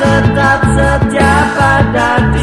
tetap setia pada diri